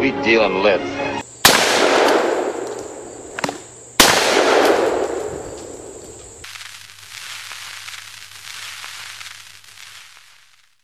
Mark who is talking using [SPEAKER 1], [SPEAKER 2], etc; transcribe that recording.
[SPEAKER 1] We deal in lead.